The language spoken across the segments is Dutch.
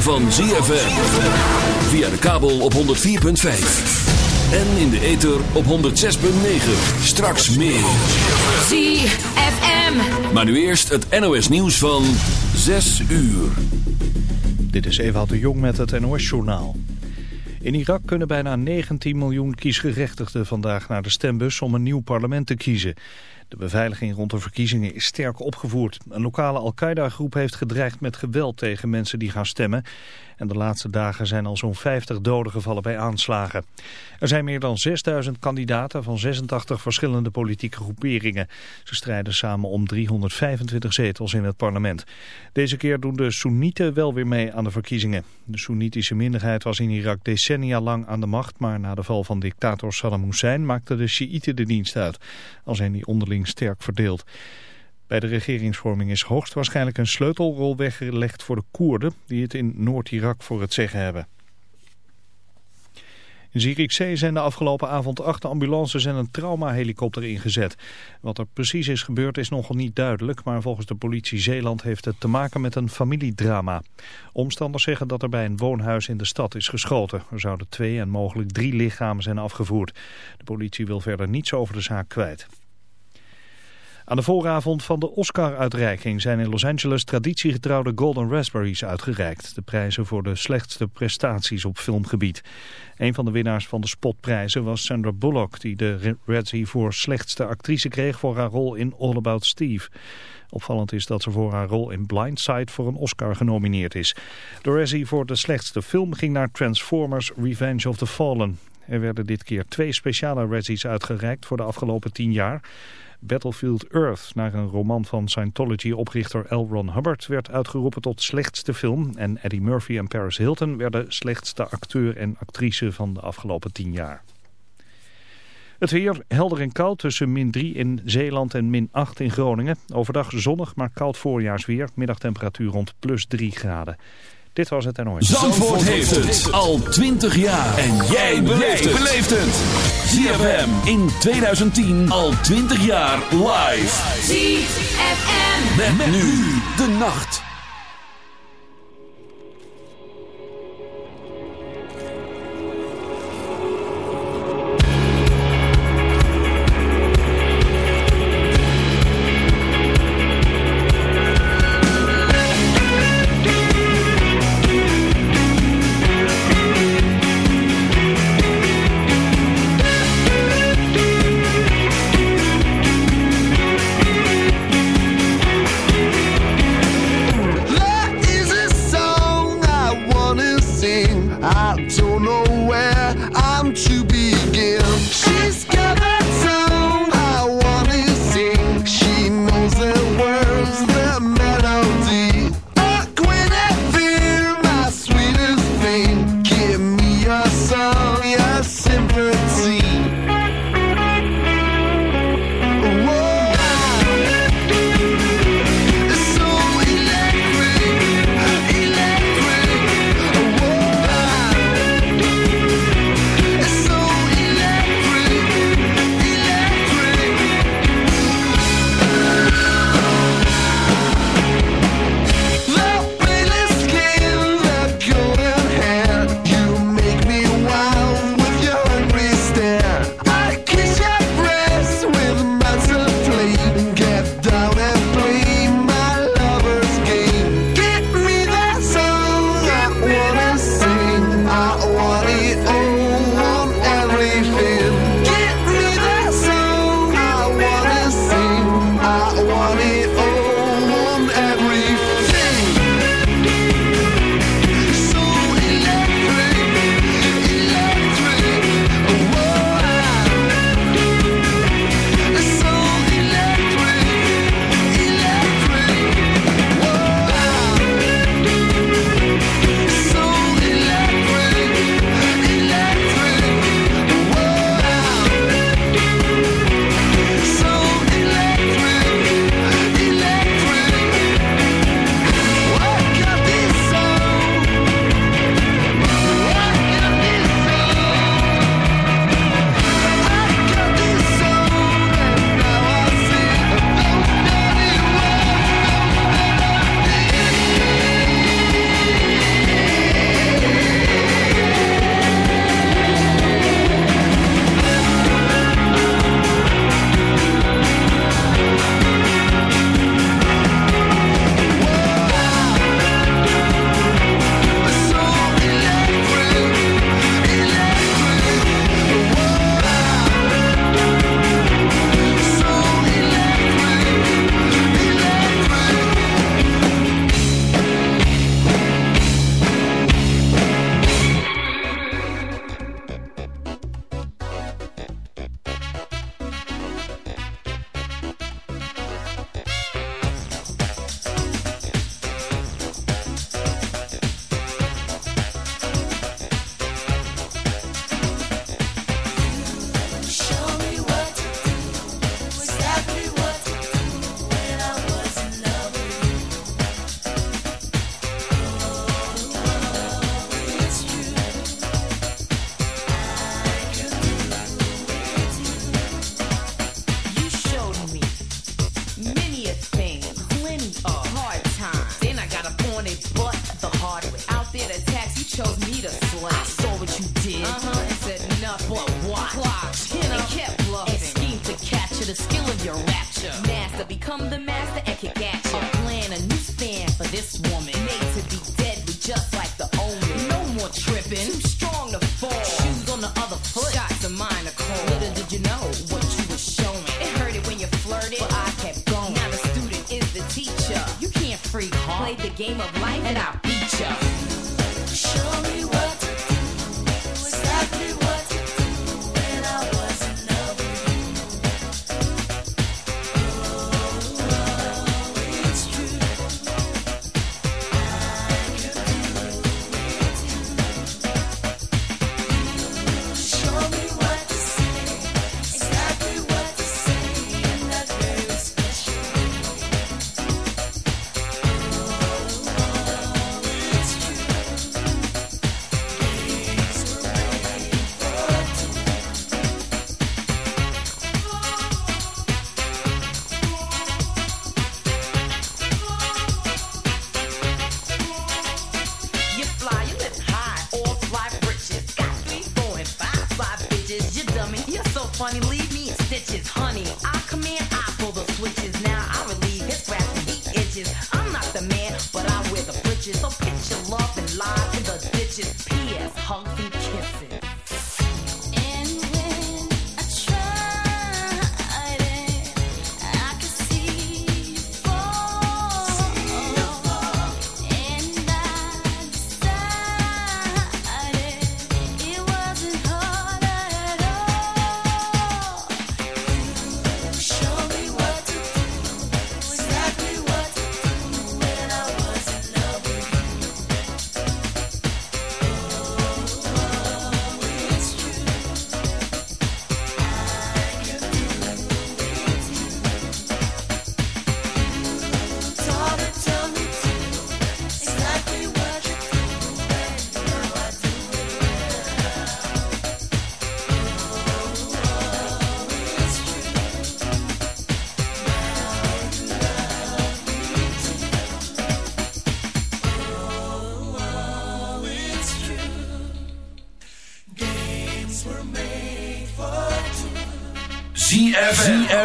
Van ZFM. Via de kabel op 104.5. En in de ether op 106.9. Straks meer. ZFM. Maar nu eerst het NOS nieuws van 6 uur. Dit is Eva de Jong met het NOS journaal. In Irak kunnen bijna 19 miljoen kiesgerechtigden vandaag naar de stembus om een nieuw parlement te kiezen. De beveiliging rond de verkiezingen is sterk opgevoerd. Een lokale Al-Qaeda-groep heeft gedreigd met geweld tegen mensen die gaan stemmen. En de laatste dagen zijn al zo'n 50 doden gevallen bij aanslagen. Er zijn meer dan 6000 kandidaten van 86 verschillende politieke groeperingen. Ze strijden samen om 325 zetels in het parlement. Deze keer doen de Soenieten wel weer mee aan de verkiezingen. De Soenitische minderheid was in Irak decennia lang aan de macht... maar na de val van dictator Saddam Hussein maakten de Sjiïten de dienst uit. Al zijn die onderling sterk verdeeld. Bij de regeringsvorming is hoogstwaarschijnlijk een sleutelrol weggelegd voor de Koerden die het in Noord-Irak voor het zeggen hebben. In Zierikzee zijn de afgelopen avond acht ambulances en een traumahelikopter ingezet. Wat er precies is gebeurd is nogal niet duidelijk, maar volgens de politie Zeeland heeft het te maken met een familiedrama. Omstanders zeggen dat er bij een woonhuis in de stad is geschoten. Er zouden twee en mogelijk drie lichamen zijn afgevoerd. De politie wil verder niets over de zaak kwijt. Aan de vooravond van de Oscar-uitreiking zijn in Los Angeles traditiegetrouwde Golden Raspberries uitgereikt. De prijzen voor de slechtste prestaties op filmgebied. Een van de winnaars van de spotprijzen was Sandra Bullock, die de Razzie voor slechtste actrice kreeg voor haar rol in All About Steve. Opvallend is dat ze voor haar rol in Blindside voor een Oscar genomineerd is. De Razzie voor de slechtste film ging naar Transformers Revenge of the Fallen. Er werden dit keer twee speciale Razzies uitgereikt voor de afgelopen tien jaar. Battlefield Earth, naar een roman van Scientology-oprichter L. Ron Hubbard, werd uitgeroepen tot slechtste film. En Eddie Murphy en Paris Hilton werden slechtste acteur en actrice van de afgelopen tien jaar. Het weer helder en koud tussen min 3 in Zeeland en min 8 in Groningen. Overdag zonnig, maar koud voorjaarsweer. Middagtemperatuur rond plus 3 graden. Dit was het NOS. Zandvoort, Zandvoort heeft het al 20 jaar. En jij beleeft het. ZFM in 2010 al 20 jaar live. ZFM. Met, met nu de nacht. funny, leave me in stitches, honey. I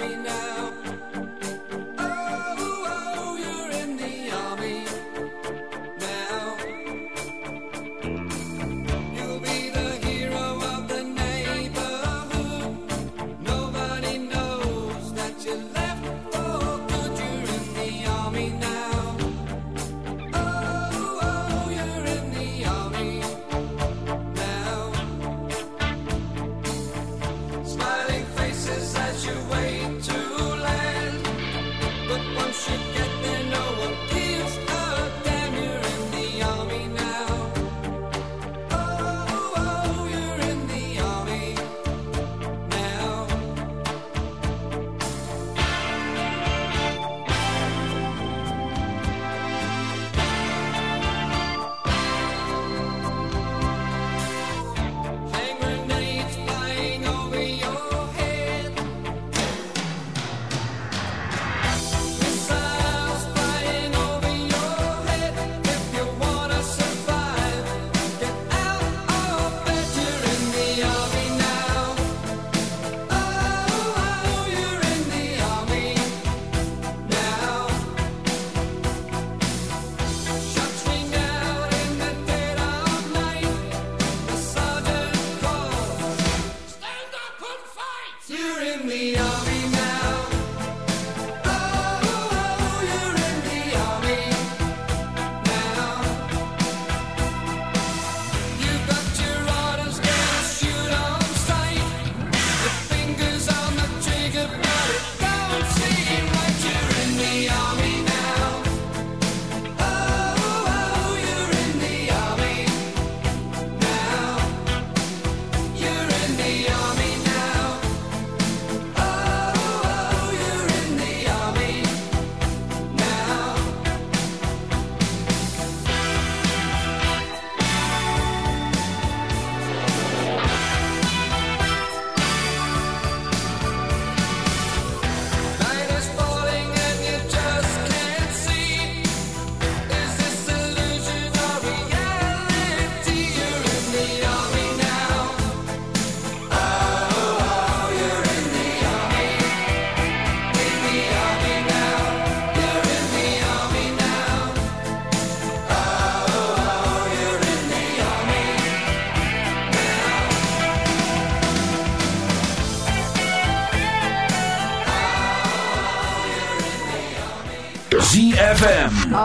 me now.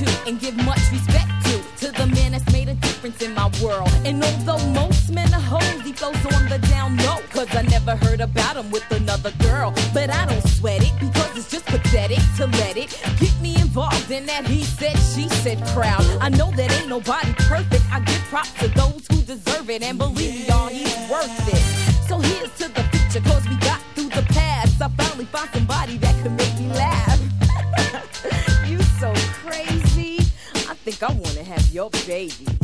to and give much respect to to the man that's made a difference in my world. And although most men are hoes, he goes on the down low. Cause I never heard about him with another girl. But I don't sweat it because it's just pathetic to let it get me involved in that he said, she said crowd. I know that ain't nobody perfect. I give props to those who deserve it and believe Jade.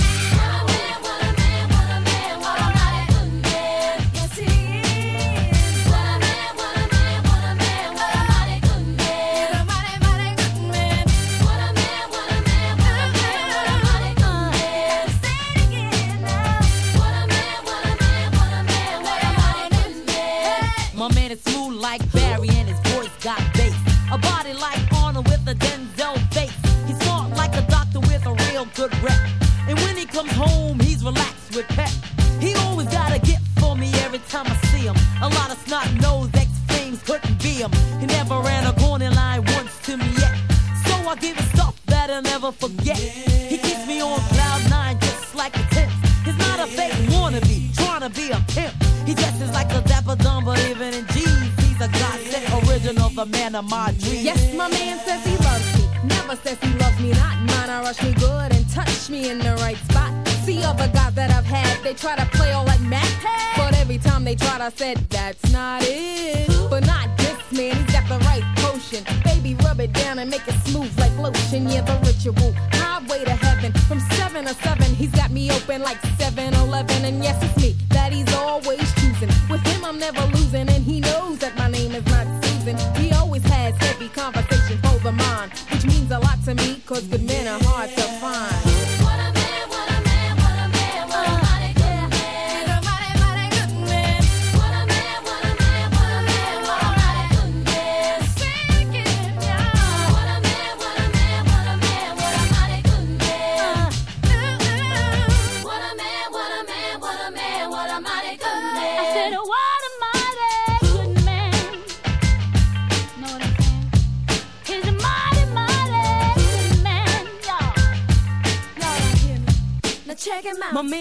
I'm never losing, and he knows that my name is not Susan. He always has heavy conversations over mine, which means a lot to me, cause good men are hard to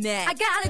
next. I gotta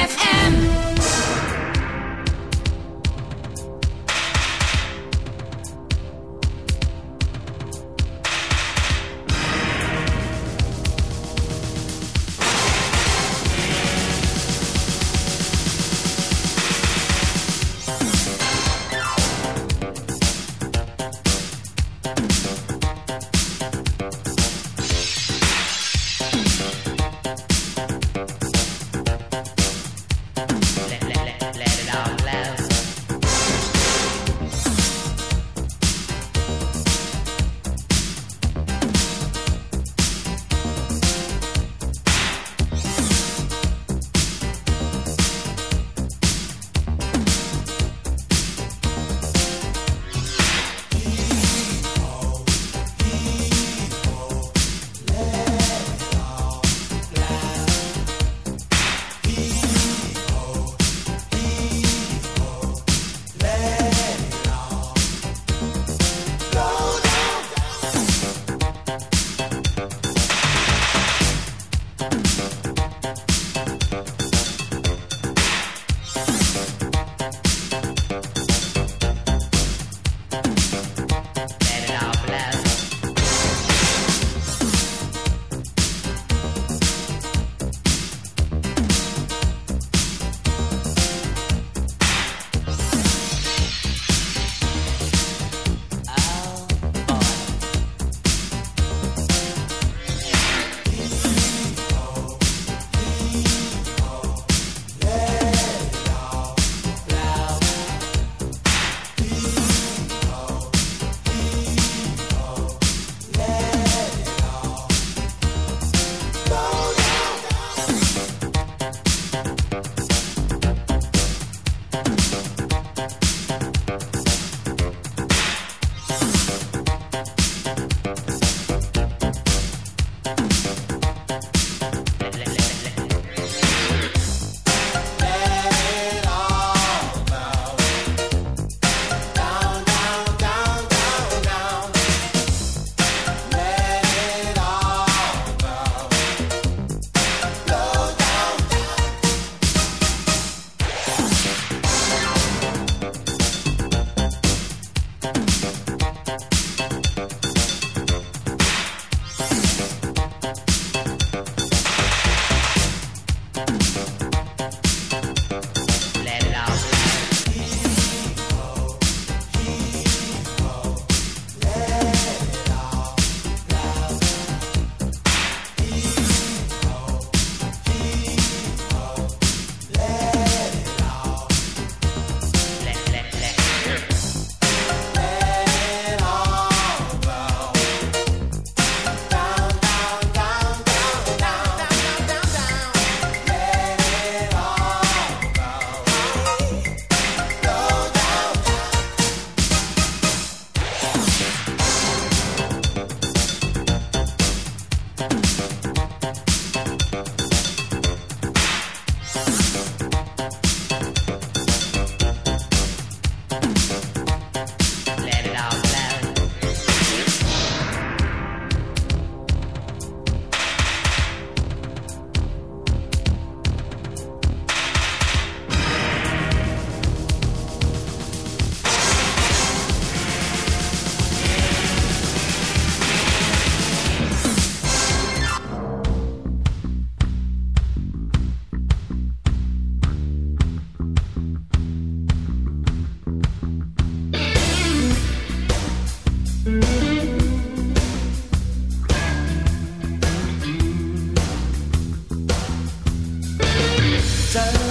sun.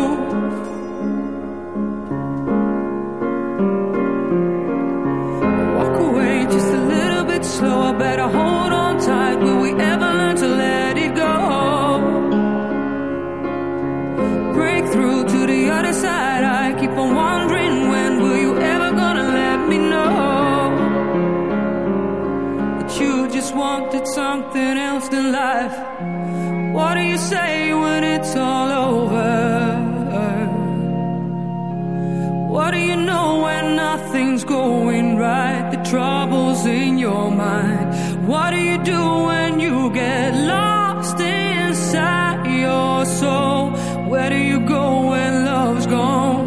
troubles in your mind. What do you do when you get lost inside your soul? Where do you go when love's gone?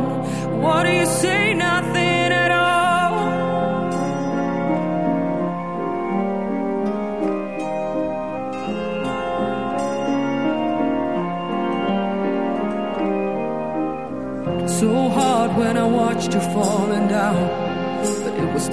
What do you say? Nothing at all. So hard when I watched you falling down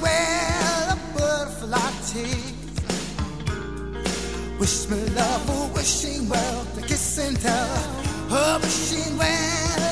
well a butterfly. Wish me love, oh, wishing well, the kiss and tell, oh, wishing well.